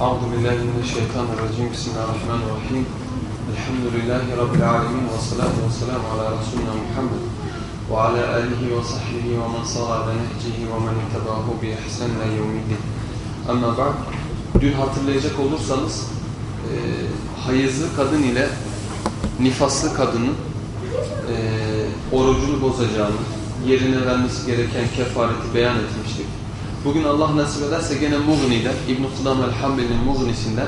Euzu billahi mineşşeytanirracim. Bismillahirrahmanirrahim. Elhamdülillahi rabbil alamin ve salatu vesselam ala resulina Muhammed ve ala alihi ve sahbihi ve men sara ala nehcihi ve men ittabahu bi ihsan ila. Ama bak dün hatırlayacak olursanız e, hayızlı kadın ile nifaslı kadının e, orucunu bozacağını, yerine vermesi gereken kefareti beyan etmiştik Bugün Allah nasip ederse gene Mughni'den, İbn-i Kudam el-Hambel'in Mughni'sinden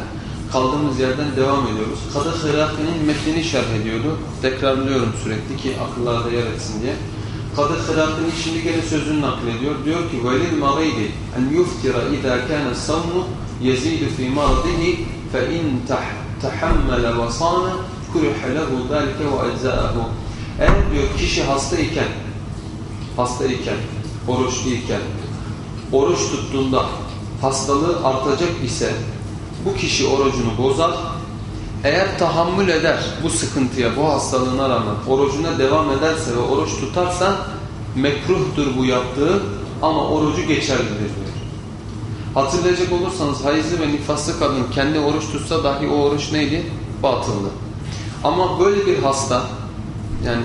kaldığımız yerden devam ediyoruz. Kadı Hıraki'nin metnini şerh ediyordu. Tekrarlıyorum sürekli ki akıllarda yer etsin diye. Kadı Hıraki'nin şimdi gene sözünü naklediyor. Diyor ki وَلِلْ مَغِيدِ اَنْ يُفْتِرَ اِذَا كَانَ السَّوْمُ يَزِيدُ فِي مَرَضِهِ فَاِنْ تَحَمَّلَ وَصَانَ كُرِحَ لَهُ ذَلِكَ وَاَجْزَاءَهُ Eğer diyor kişi hastayken, hastayken, oruçluyken, oruç tuttuğunda hastalığı artacak ise bu kişi orucunu bozar. Eğer tahammül eder bu sıkıntıya, bu hastalığına rağmen orucuna devam ederse ve oruç tutarsa mekruhtur bu yaptığı ama orucu geçerlidir diyor. Hatırlayacak olursanız hayızlı ve nifaslı kadın kendi oruç tutsa dahi o oruç neydi? Batıldı. Ama böyle bir hasta yani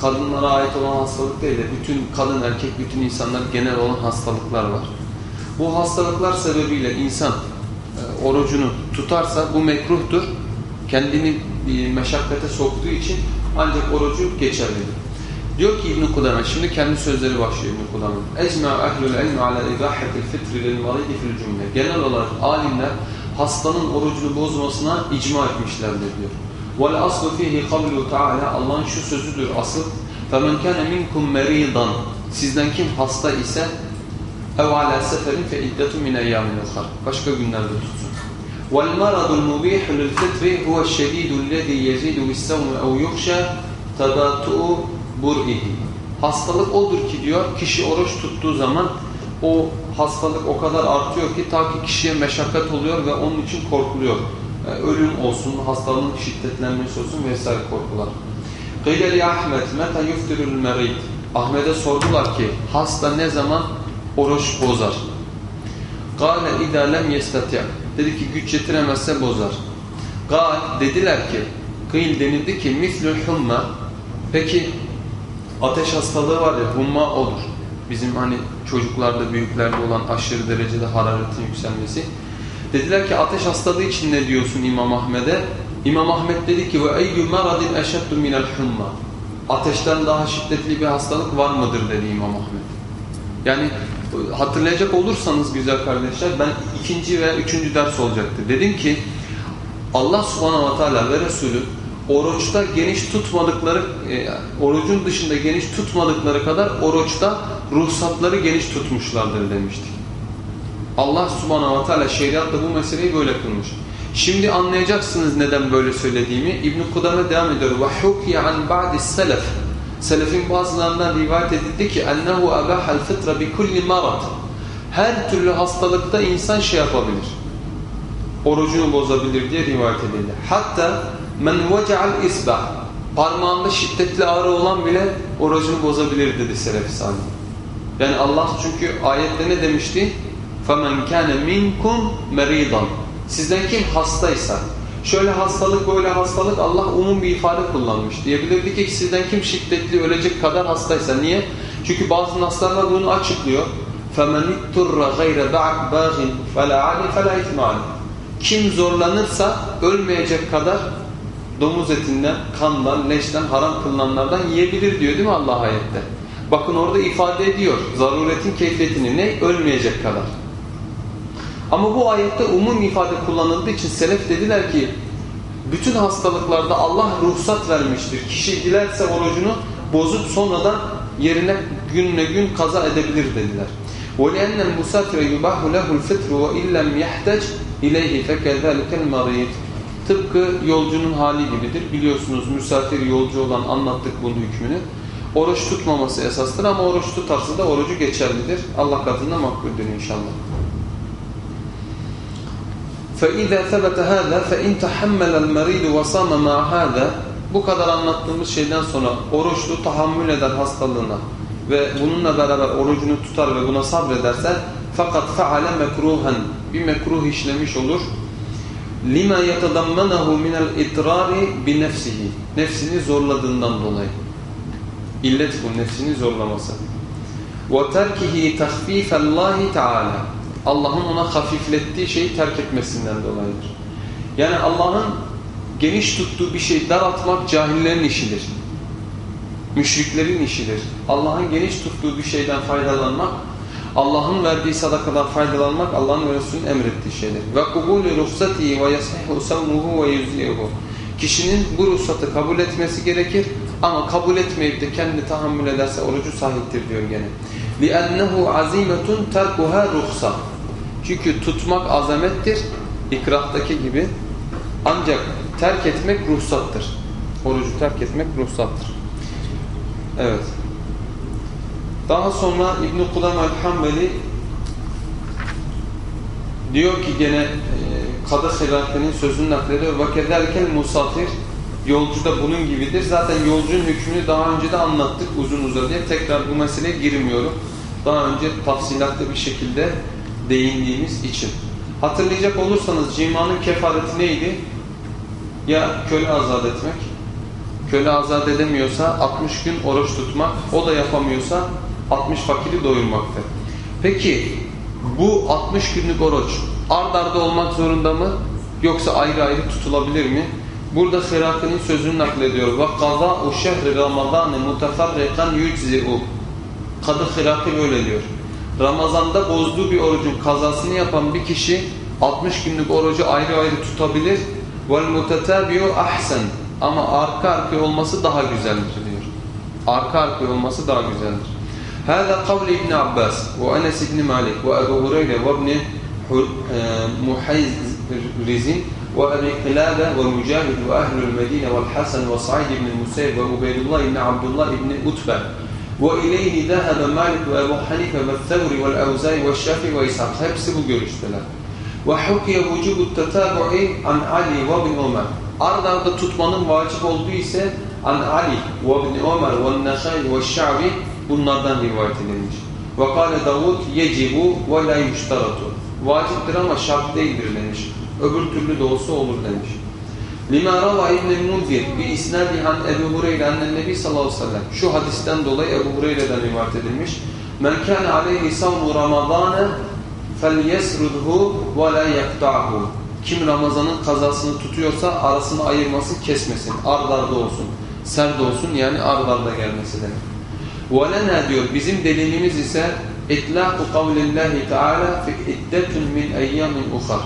kadınlara ait olan hastalık değil de bütün kadın erkek bütün insanlar genel olan hastalıklar var. Bu hastalıklar sebebiyle insan e, orucunu tutarsa bu mekruhtur. Kendini bir meşakkate soktuğu için ancak orucu geçerlidir. Diyor ki İbn-i Kudame, şimdi kendi sözleri başlıyor İbn-i Kudame. Ecma ehlül ilmi ala ibahetil fitri lil maridi fil cümle. Genel olarak alimler hastanın orucunu bozmasına icma etmişlerdir diyor. وَالْأَصْلُ فِيهِ قَوْلُهُ تَعَالَى Allah'ın şu sözüdür asıl. فَمَنْ كَانَ مِنْكُمْ مَرِيضًا Sizden kim hasta ise اَوْ عَلَى سَفَرٍ فَاِدَّةٌ مِنَ اَيَّامٍ اُخَرٍ Başka günlerde tutsun. وَالْمَرَضُ الْمُبِيحُ لِلْفِطْرِ هُوَ الشَّدِيدُ الَّذِي يَزِيدُ بِالسَّوْمِ اَوْ يُخْشَى تَبَاتُؤُ بُرْئِهِ Hastalık odur ki diyor, kişi oruç tuttuğu zaman o hastalık o kadar artıyor ki ta ki kişiye meşakkat oluyor ve onun için korkuluyor. Ölüm olsun, hastalığın şiddetlenmesi olsun vesaire korkular. Li Ahmet, meta yuftirul merid. Ahmet'e sordular ki hasta ne zaman oruç bozar? İdâ lem yestati' Dedi ki güç yetiremezse bozar. Gal dediler ki kıyıl denildi ki mislül humma peki ateş hastalığı var ya humma odur. Bizim hani çocuklarda büyüklerde olan aşırı derecede hararetin yükselmesi. Dediler ki ateş hastalığı için ne diyorsun İmam Ahmet'e? İmam Ahmet dedi ki ve eyyü maradin eşeddu minel humma. Ateşten daha şiddetli bir hastalık var mıdır dedi İmam Ahmet. Yani hatırlayacak olursanız güzel kardeşler ben ikinci ve üçüncü ders olacaktı. Dedim ki Allah subhanahu wa ta'ala ve Resulü oruçta geniş tutmadıkları, e, orucun dışında geniş tutmadıkları kadar oruçta ruhsatları geniş tutmuşlardır demiştik. Allah subhanahu wa ta'ala şeriatla bu meseleyi böyle kılmış. Şimdi anlayacaksınız neden böyle söylediğimi. İbn-i Kudame devam ediyor. وَحُكِيَ عَنْ بَعْدِ السَّلَفِ Selefin bazılarından rivayet edildi ki اَنَّهُ أَبَاحَ الْفِطْرَ بِكُلِّ مَرَضٍ Her türlü hastalıkta insan şey yapabilir. Orucunu bozabilir diye rivayet edildi. Hatta men وَجَعَ الْاِسْبَعِ Parmağında şiddetli ağrı olan bile orucunu bozabilir dedi Selefi Salih. Yani Allah çünkü ayette ne demişti? فَمَنْ كَانَ مِنْكُمْ مَرِيضًا Sizden kim hastaysa, şöyle hastalık böyle hastalık Allah umum bir ifade kullanmış. Diyebilirdi ki sizden kim şiddetli ölecek kadar hastaysa. Niye? Çünkü bazı naslarlar bunu açıklıyor. فَمَنِ اِتْتُرَّ غَيْرَ بَعْضٍ فَلَا عَلِي فَلَا اِتْمَعَلِ Kim zorlanırsa ölmeyecek kadar domuz etinden, kandan, leşten, haram kılınanlardan yiyebilir diyor değil mi Allah ayette? Bakın orada ifade ediyor zaruretin keyfiyetini ne? Ölmeyecek kadar. Ama bu ayette umum ifade kullanıldığı için selef dediler ki bütün hastalıklarda Allah ruhsat vermiştir. Kişi dilerse orucunu bozup sonradan yerine günle gün kaza edebilir dediler. وَلِأَنَّ الْمُسَافِرَ يُبَاهُ لَهُ الْفِطْرُ وَاِلَّمْ يَحْتَجْ اِلَيْهِ فَكَذَٰلِكَ الْمَرِيدِ Tıpkı yolcunun hali gibidir. Biliyorsunuz misafir yolcu olan anlattık bunun hükmünü. Oruç tutmaması esastır ama oruç tutarsa da orucu geçerlidir. Allah katında makbuldür inşallah. فَاِذَا ثَبَتَ هَذَا فَاِنْ تَحَمَّلَ الْمَرِيدُ وَصَامَ مَا هَذَا Bu kadar anlattığımız şeyden sonra oruçlu tahammül eder hastalığına ve bununla beraber orucunu tutar ve buna sabrederse fakat faale mekruhen bir mekruh işlemiş olur. Lima yetadammanahu minel itrari bi nefsihi. Nefsini zorladığından dolayı. İllet bu nefsini zorlaması. Ve terkihi tahfifallahi teala. Allah'ın ona hafiflettiği şeyi terk etmesinden dolayıdır. Yani Allah'ın geniş tuttuğu bir şeyi daraltmak cahillerin işidir. Müşriklerin işidir. Allah'ın geniş tuttuğu bir şeyden faydalanmak, Allah'ın verdiği sadakadan faydalanmak Allah'ın ve Resulünün emrettiği şeydir. Ve kubulü ruhsatihi ve yasihu savmuhu ve yüzlihu. Kişinin bu ruhsatı kabul etmesi gerekir ama kabul etmeyip de kendi tahammül ederse orucu sahiptir diyor gene. لِأَنَّهُ عَزِيمَةٌ تَرْكُهَا رُخْصَةٌ Çünkü tutmak azamettir, ikrahtaki gibi. Ancak terk etmek ruhsattır. Orucu terk etmek ruhsattır. Evet. Daha sonra İbn-i Kudam el-Hambeli diyor ki gene e, Kadı Hilafe'nin sözünü naklediyor. وَكَذَلْكَ musafir Yolcu da bunun gibidir. Zaten yolcunun hükmünü daha önce de anlattık uzun uzadıya. Tekrar bu meseleye girmiyorum. Daha önce tafsilatlı bir şekilde değindiğimiz için. Hatırlayacak olursanız cimanın kefareti neydi? Ya köle azat etmek. Köle azat edemiyorsa 60 gün oruç tutmak. O da yapamıyorsa 60 fakiri doyurmaktır. Peki bu 60 günlük oruç ard arda olmak zorunda mı? Yoksa ayrı ayrı tutulabilir mi? Burada Hiraki'nin sözünü naklediyor. وَقَضَاءُ شَهْرِ رَمَضَانِ مُتَفَرِّقًا يُجْزِئُ Kadı Hiraki böyle diyor. Ramazanda bozduğu bir orucun kazasını yapan bir kişi 60 günlük orucu ayrı ayrı tutabilir. وَالْمُتَتَابِيُ ahsen Ama arka arkaya olması daha güzeldir diyor. Arka arkaya olması daha güzeldir. هذا قول ابن عباس وأنس بن مالك وأبو هريرة وابن محيز وأبي قلابة ومجاهد وأهل المدينة والحسن وصعيد بن المسيب وعبيد الله بن عبد الله بن أتبة وإليه ذهب مالك وأبو حنيفة والثوري والأوزاعي والشافعي وإسحاق hepsi bu görüşteler. وحكي وجوب التتابع عن علي وابن عمر ard arda tutmanın vacip olduğu ise an Ali ve ibn Ömer ve Nesai ve Şabi bunlardan rivayet edilmiş. Ve kâle Davud yecibu ve la yuştaratu. Vaciptir ama şart değildir demiş. Öbür türlü de olsa olur demiş. Lima rava İbn-i Munzir bi isnadi an Ebu Hureyre annen Nebi sallallahu aleyhi ve sellem. Şu hadisten dolayı Ebu Hureyre'den rivayet edilmiş. Men kâne aleyhi savmu ramadâne فَلْيَسْرُدْهُ وَلَا يَقْتَعْهُ Kim Ramazan'ın kazasını tutuyorsa arasını ayırması kesmesin. Ard arda olsun. Serd olsun yani ard arda gelmesi demek. وَلَنَا diyor bizim delilimiz ise اِطْلَاقُ قَوْلِ اللّٰهِ تَعَالَى فِي اِدَّةٌ مِنْ اَيَّامٍ اُخَرٍ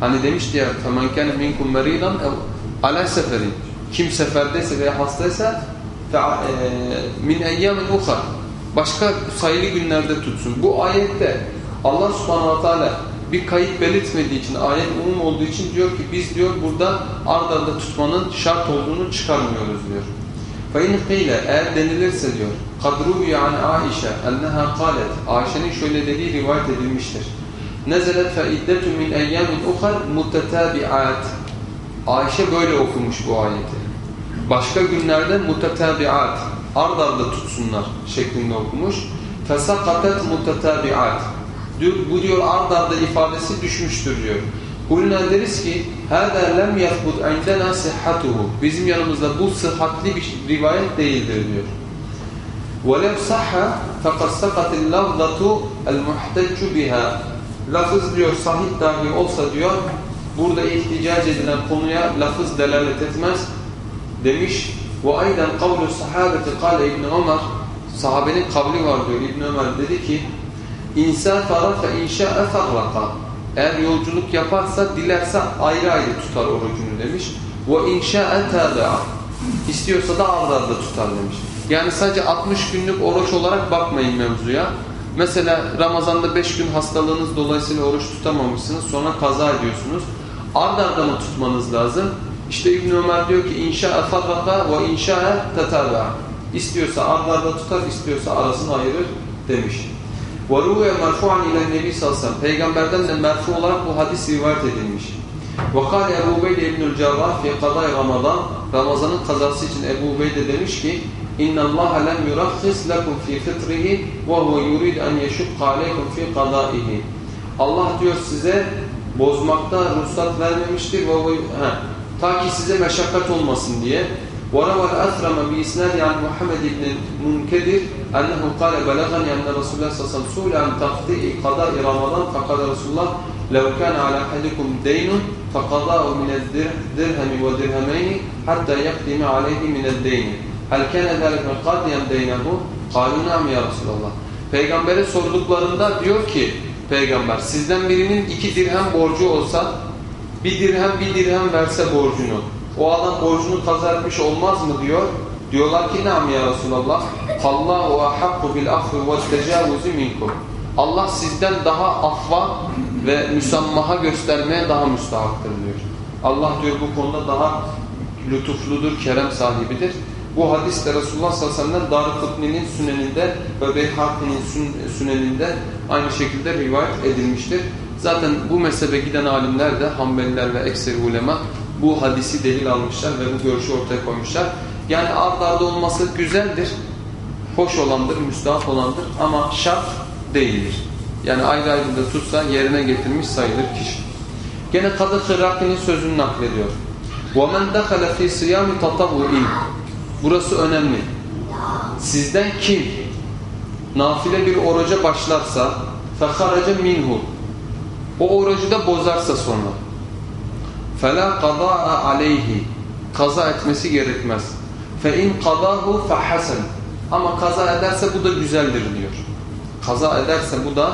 Hani demişti ya فَمَنْ كَانَ مِنْكُمْ مَرِيضًا عَلَى seferin. Kim seferdeyse veya hastaysa min eyyamin uhar. Başka sayılı günlerde tutsun. Bu ayette Allah subhanahu teala bir kayıt belirtmediği için, ayet umum olduğu için diyor ki biz diyor burada ard arda tutmanın şart olduğunu çıkarmıyoruz diyor. فَاِنْ قِيلَ Eğer denilirse diyor قَدْرُوْ عَنْ عَائِشَ اَنَّهَا قَالَتْ Ayşe'nin şöyle dediği rivayet edilmiştir. نَزَلَتْ فَاِدَّةٌ مِنْ اَيَّامٍ اُخَرْ مُتَتَابِعَاتٍ Ayşe böyle okumuş bu ayeti. Başka günlerde mutetabiat, ard arda tutsunlar şeklinde okumuş. فَسَقَتَتْ مُتَتَابِعَاتٍ bu diyor ard arda ifadesi düşmüştür diyor. Kulna deriz ki هَذَا لَمْ يَثْبُتْ عِنْدَنَا صِحَّتُهُ Bizim yanımızda bu sıhhatli bir rivayet değildir diyor. وَلَوْ صَحَّ فَقَدْ سَقَتِ اللَّفْظَةُ الْمُحْتَجُّ بِهَا Lafız diyor sahih dahi olsa diyor burada ihticac edilen konuya lafız delalet etmez demiş. Ve aynen kavlu sahabeti kale İbn Ömer sahabenin kavli var diyor İbn Ömer dedi ki İnsafara fe inşa'e farraka eğer yolculuk yaparsa dilerse ayrı ayrı tutar orucunu demiş. Ve inşa'e tâda'a istiyorsa da arda arda tutar demiş. Yani sadece 60 günlük oruç olarak bakmayın mevzuya. Mesela Ramazan'da 5 gün hastalığınız dolayısıyla oruç tutamamışsınız. Sonra kaza ediyorsunuz. Arda arda mı tutmanız lazım? İşte İbn Ömer diyor ki inşa'e farraka ve inşa'e tatabi'a. İstiyorsa arda arda tutar, istiyorsa arasını ayırır demiş. وَرُوَيَ مَرْفُعًا اِلَى النَّبِي sallallahu Peygamberden de merfu olarak bu hadis rivayet edilmiş. وَقَالَ Ebu Ubeyde İbnül Cerrah fi kadai Ramazan Ramazanın kazası için Ebu Ubeyde demiş ki İnna Allah lem yurakhis lekum fi fitrihi ve huve yurid en yeşukka aleykum fi qadaihi. Allah diyor size bozmakta ruhsat vermemiştir ve ha, ta ki size meşakkat olmasın diye. وروى الأثرم بإسناد عن محمد بن المنكدر أنه قال بلغني أن رسول الله صلى الله عليه وسلم سئل عن تقضيء قضاء رمضان فقال رسول الله لو كان على أحدكم دين فقضاء من الدرهم ودرهمين حتى يقدم عليه من الدين هل كان ذلك قاضيا دينه قالوا نعم ya Resulallah Peygamber'e sorduklarında diyor ki Peygamber sizden birinin iki dirhem borcu olsa bir dirhem bir dirhem verse borcunu o adam borcunu kaza etmiş olmaz mı diyor. Diyorlar ki nam ya Resulallah Allahu ahakku bil afvi ve tecavuzi minkum. Allah sizden daha affa ve müsammaha göstermeye daha müstahaktır diyor. Allah diyor bu konuda daha lütufludur, kerem sahibidir. Bu hadis de Resulullah sallallahu aleyhi ve sellem Darıkutni'nin süneninde ve Beyhaki'nin süneninde aynı şekilde rivayet edilmiştir. Zaten bu mezhebe giden alimler de Hanbeliler ve ekseri ulema bu hadisi delil almışlar ve bu görüşü ortaya koymuşlar. Yani ard arda olması güzeldir, hoş olandır, müstahap olandır ama şart değildir. Yani ayrı ayrı da tutsa yerine getirmiş sayılır kişi. Gene Kadı Hırraki'nin sözünü naklediyor. وَمَنْ دَخَلَ فِي صِيَامِ تَطَوُّئِينَ Burası önemli. Sizden kim nafile bir oruca başlarsa فَخَرَجَ minhu O orucu da bozarsa sonra فَلَا قَضَاءَ عَلَيْهِ Kaza etmesi gerekmez. فَاِنْ قَضَاهُ فَحَسَنْ Ama kaza ederse bu da güzeldir diyor. Kaza ederse bu da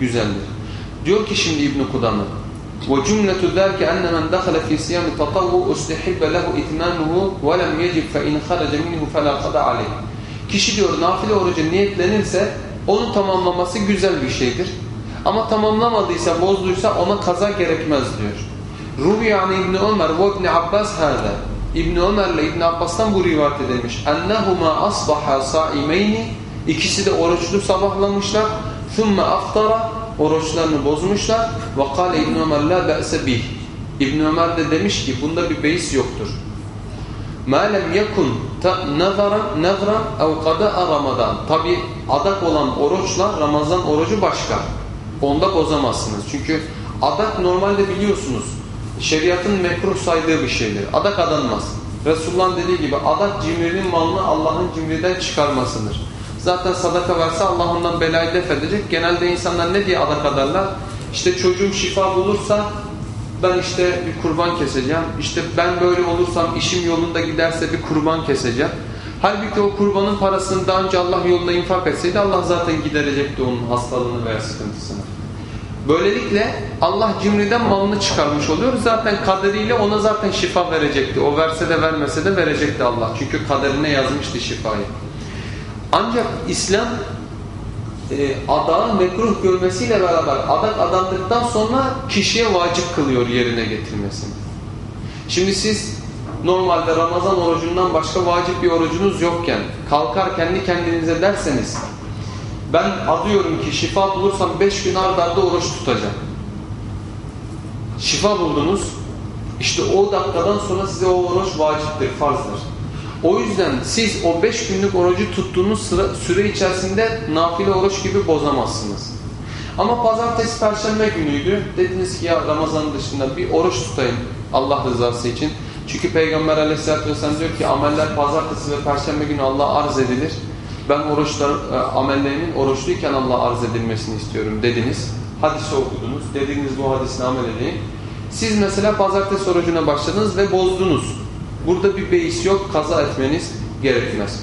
güzeldir. Diyor ki şimdi İbn-i Kudamı وَجُمْلَةُ ذَلْكَ أَنَّ مَنْ دَخَلَ فِي سِيَامِ تَطَوُّ اُسْتِحِبَّ لَهُ اِتْمَامُهُ وَلَمْ يَجِبْ فَاِنْ خَرَجَ مِنْهُ فَلَا قَدَ عَلَيْهِ Kişi diyor nafile oruca niyetlenirse onu tamamlaması güzel bir şeydir. Ama tamamlamadıysa, bozduysa ona kaza gerekmez diyor. Ruvi an İbn Ömer ve İbn Abbas hâzâ. İbn Ömer ile İbn Abbas'tan bu rivayet edilmiş. Ennehuma asbaha saimeyni ikisi de oruçlu sabahlamışlar. Thumma aftara oruçlarını bozmuşlar. Kâle İbn Ömer la be'se bih. İbn Ömer de demiş ki bunda bir beis yoktur. Ma lem yekun nazaran nazran ev qada'a Ramazan. Tabi adak olan oruçla Ramazan orucu başka. Onda bozamazsınız. Çünkü adak normalde biliyorsunuz şeriatın mekruh saydığı bir şeydir. Adak adanmaz. Resulullah'ın dediği gibi adak cimrinin malını Allah'ın cimriden çıkarmasıdır. Zaten sadaka verse Allah ondan belayı def edecek. Genelde insanlar ne diye adak adarlar? İşte çocuğum şifa bulursa ben işte bir kurban keseceğim. İşte ben böyle olursam işim yolunda giderse bir kurban keseceğim. Halbuki o kurbanın parasını daha önce Allah yolunda infak etseydi Allah zaten giderecekti onun hastalığını veya sıkıntısını. Böylelikle Allah cimriden malını çıkarmış oluyor. Zaten kaderiyle ona zaten şifa verecekti. O verse de vermese de verecekti Allah. Çünkü kaderine yazmıştı şifayı. Ancak İslam e, adağı mekruh görmesiyle beraber adak adandıktan sonra kişiye vacip kılıyor yerine getirmesini. Şimdi siz normalde Ramazan orucundan başka vacip bir orucunuz yokken kalkar kendi kendinize derseniz ben adıyorum ki şifa bulursam beş gün ard arda oruç tutacağım. Şifa buldunuz. İşte o dakikadan sonra size o oruç vaciptir, farzdır. O yüzden siz o beş günlük orucu tuttuğunuz sıra, süre içerisinde nafile oruç gibi bozamazsınız. Ama pazartesi, perşembe günüydü. Dediniz ki ya Ramazan dışında bir oruç tutayım Allah rızası için. Çünkü Peygamber aleyhissalatü vesselam diyor ki ameller pazartesi ve perşembe günü Allah'a arz edilir ben oruçlar, e, amellerimin oruçluyken Allah arz edilmesini istiyorum dediniz. Hadisi okudunuz. Dediğiniz bu hadisine amel edin. Siz mesela pazartesi orucuna başladınız ve bozdunuz. Burada bir beis yok. Kaza etmeniz gerekmez.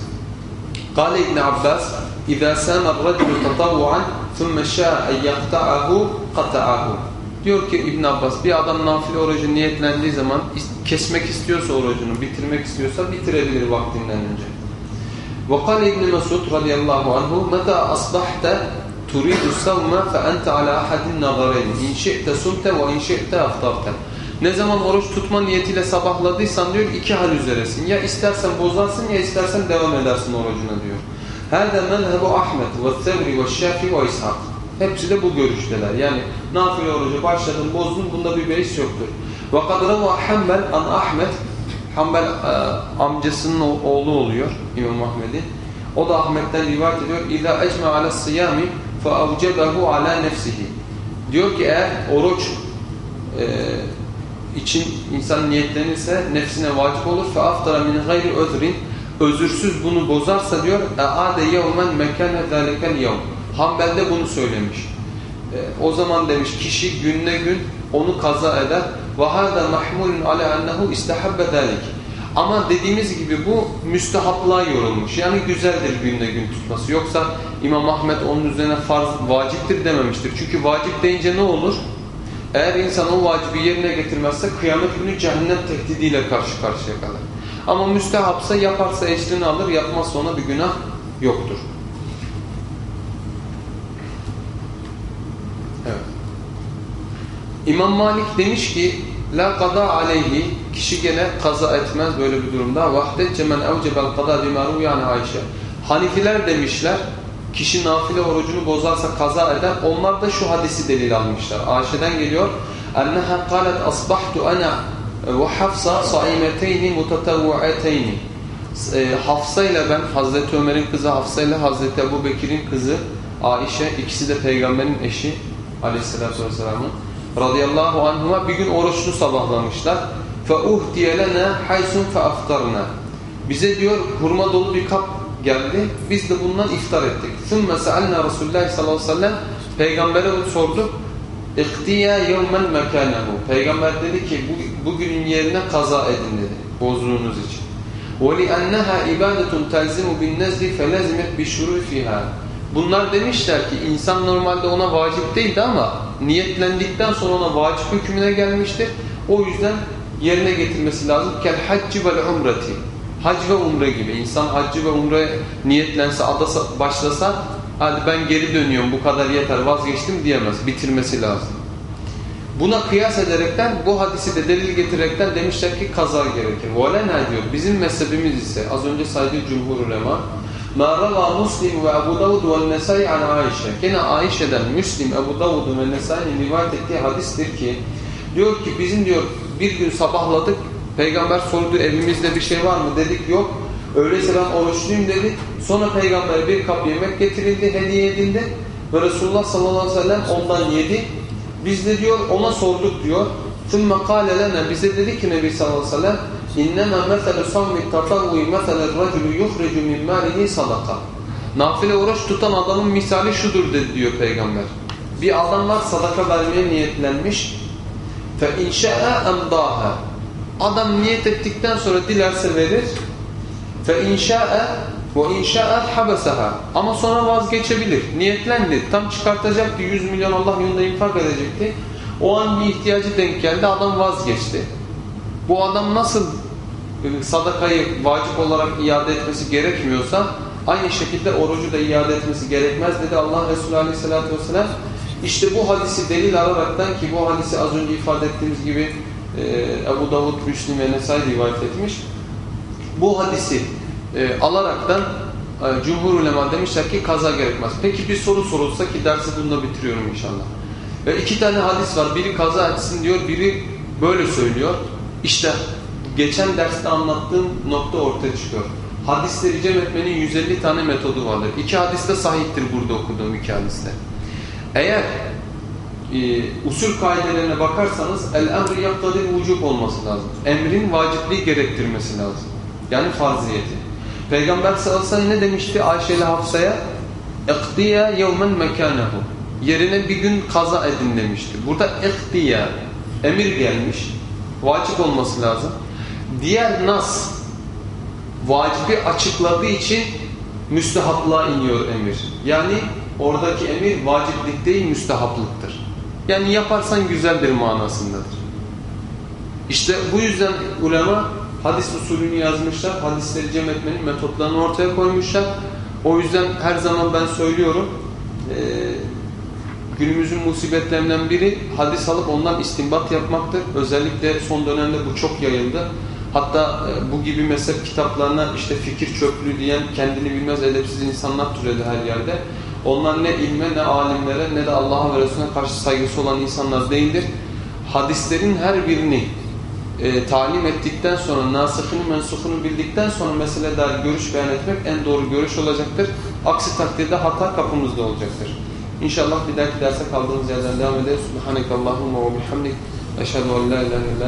Kale İbn Abbas اِذَا سَامَ الرَّجُلُ تَطَوُّعًا ثُمَّ شَاءَ اَنْ يَقْتَعَهُ قَطَعَهُ Diyor ki İbn Abbas bir adam nafile orucu niyetlendiği zaman kesmek istiyorsa orucunu, bitirmek istiyorsa bitirebilir vaktinden önce. وقال ابن مسعود رضي الله عنه متى أصبحت تريد الصوم فأنت على أحد النظرين إن شئت صمت وإن شئت أفطرت ne zaman oruç tutma niyetiyle sabahladıysan diyor iki hal üzeresin. Ya istersen bozarsın ya istersen devam edersin orucuna diyor. Herde menhebu Ahmet ve Sevri ve Şafi ve İshak. Hepsi de bu görüşteler. Yani nafile orucu başladın bozdun bunda bir beis yoktur. Ve kad rava Hanbel an Ahmet Hanbel e, amcasının oğlu oluyor İmam Ahmed'in. O da Ahmet'ten rivayet ediyor. İza ecme ala siyami fe avcebehu ala nefsihi. Diyor ki eğer oruç e, için insan niyetlenirse nefsine vacip olur. Aftara min gayri özrin. Özürsüz bunu bozarsa diyor e'ade yevmen mekane zâlikel yevm. Hanbel de bunu söylemiş. E, o zaman demiş kişi günle gün onu kaza eder. Hâdâ mahmulun ala ennehu istehabbe zâlik. Ama dediğimiz gibi bu müstehaplığa yorulmuş. Yani güzeldir günle gün tutması. Yoksa İmam Ahmet onun üzerine farz vaciptir dememiştir. Çünkü vacip deyince ne olur? Eğer insan o vacibi yerine getirmezse kıyamet günü cehennem tehdidiyle karşı karşıya kalır. Ama müstehapsa yaparsa eşliğini alır, yapmazsa ona bir günah yoktur. İmam Malik demiş ki La kada aleyhi kişi gene kaza etmez böyle bir durumda. Vahdetce men evcebel kada bimaru yani Ayşe. Hanifiler demişler kişi nafile orucunu bozarsa kaza eder. Onlar da şu hadisi delil almışlar. Ayşe'den geliyor. Enneha kalet asbahtu ana ve Hafsa saimeteyni mutetevvuateyni. Hafsa ile ben Hazreti Ömer'in kızı Hafsa ile Hazreti Ebu Bekir'in kızı Ayşe ikisi de peygamberin eşi aleyhissalatü vesselamın radıyallahu anhuma bir gün oruçlu sabahlamışlar. فَاُهْدِيَ لَنَا حَيْسُمْ فَاَفْتَرْنَا Bize diyor hurma dolu bir kap geldi. Biz de bundan iftar ettik. ثُمَّ سَأَلْنَا Resulullah sallallahu aleyhi ve sellem Peygamber'e sorduk. اِقْتِيَا يَوْمًا مَكَانَهُ Peygamber dedi ki bu, bugünün yerine kaza edin dedi. Bozduğunuz için. وَلِأَنَّهَا اِبَادَةٌ تَلْزِمُ بِالنَّزْلِ فَلَزِمَتْ بِشُرُوفِهَا فِيهَا Bunlar demişler ki insan normalde ona vacip değildi ama niyetlendikten sonra ona vacip hükmüne gelmiştir. O yüzden yerine getirmesi lazım. Kel hacci vel umreti. Hac ve umre gibi. İnsan haccı ve umre niyetlense, adasa, başlasa hadi ben geri dönüyorum bu kadar yeter vazgeçtim diyemez. Bitirmesi lazım. Buna kıyas ederekten bu hadisi de delil getirerekten demişler ki kaza gerekir. ne diyor. Bizim mezhebimiz ise az önce saydığı cumhur ulema Muslim ve Ebu Davud ve Nesai an Ayşe. Gene Ayşe'den Müslim, Ebu Davud ve Nesai'nin rivayet ettiği hadistir ki diyor ki bizim diyor bir gün sabahladık peygamber sordu evimizde bir şey var mı dedik yok. Öyleyse ben oruçluyum dedi. Sonra peygamber bir kap yemek getirildi, hediye edildi. Ve Resulullah sallallahu aleyhi ve sellem ondan yedi. Biz de diyor ona sorduk diyor. ثُمَّ قَالَ لَنَا Bize dedi ki Nebi sallallahu aleyhi ve sellem İnnemâ mesele savmi tatavvi mesele racülü yuhricu min mâlihi sadaka. Nafile oruç tutan adamın misali şudur dedi diyor peygamber. Bir adam var sadaka vermeye niyetlenmiş. Fe inşa'a emdâhe. Adam niyet ettikten sonra dilerse verir. Fe inşa'a ve inşa'a habesaha. Ama sonra vazgeçebilir. Niyetlendi. Tam çıkartacaktı. 100 milyon Allah yolunda infak edecekti. O an bir ihtiyacı denk geldi. Adam vazgeçti. Bu adam nasıl e, sadakayı vacip olarak iade etmesi gerekmiyorsa aynı şekilde orucu da iade etmesi gerekmez dedi Allah Resulü Aleyhisselatü Vesselam. İşte bu hadisi delil alaraktan ki bu hadisi az önce ifade ettiğimiz gibi Ebu Davud, Müslim ve Nesai rivayet etmiş. Bu hadisi e, alaraktan e, Cumhur ulema demişler ki kaza gerekmez. Peki bir soru sorulsa ki dersi bununla bitiriyorum inşallah. Ve iki tane hadis var. Biri kaza etsin diyor, biri böyle söylüyor. İşte geçen derste anlattığım nokta ortaya çıkıyor. Hadisleri cem etmenin 150 tane metodu vardır. İki hadiste sahiptir burada okuduğum iki hadiste. Eğer e, usul kaidelerine bakarsanız el emri yaktadir vücub olması lazım. Emrin vacipliği gerektirmesi lazım. Yani farziyeti. Peygamber sallallahu aleyhi ve sellem ne demişti Ayşe ile Hafsa'ya? اِقْدِيَا يَوْمًا مَكَانَهُ Yerine bir gün kaza edin demişti. Burada اِقْدِيَا emir gelmiş vacip olması lazım. Diğer nas vacibi açıkladığı için müstehaplığa iniyor emir. Yani oradaki emir vaciplik değil müstehaplıktır. Yani yaparsan güzeldir manasındadır. İşte bu yüzden ulema hadis usulünü yazmışlar. Hadisleri cem etmenin metotlarını ortaya koymuşlar. O yüzden her zaman ben söylüyorum. Günümüzün musibetlerinden biri hadis alıp ondan istinbat yapmaktır. Özellikle son dönemde bu çok yayıldı. Hatta bu gibi mezhep kitaplarına işte fikir çöplüğü diyen kendini bilmez edepsiz insanlar türedi her yerde. Onlar ne ilme ne alimlere ne de Allah'a ve Resulüne karşı saygısı olan insanlar değildir. Hadislerin her birini e, talim ettikten sonra, nasıhını, mensuhunu bildikten sonra mesele dair görüş beyan etmek en doğru görüş olacaktır. Aksi takdirde hata kapımızda olacaktır. İnşallah bir dahaki derse kaldığımız yerden devam ederiz. Subhanekallahumma ve bihamdik. Eşhedü en la ilahe illa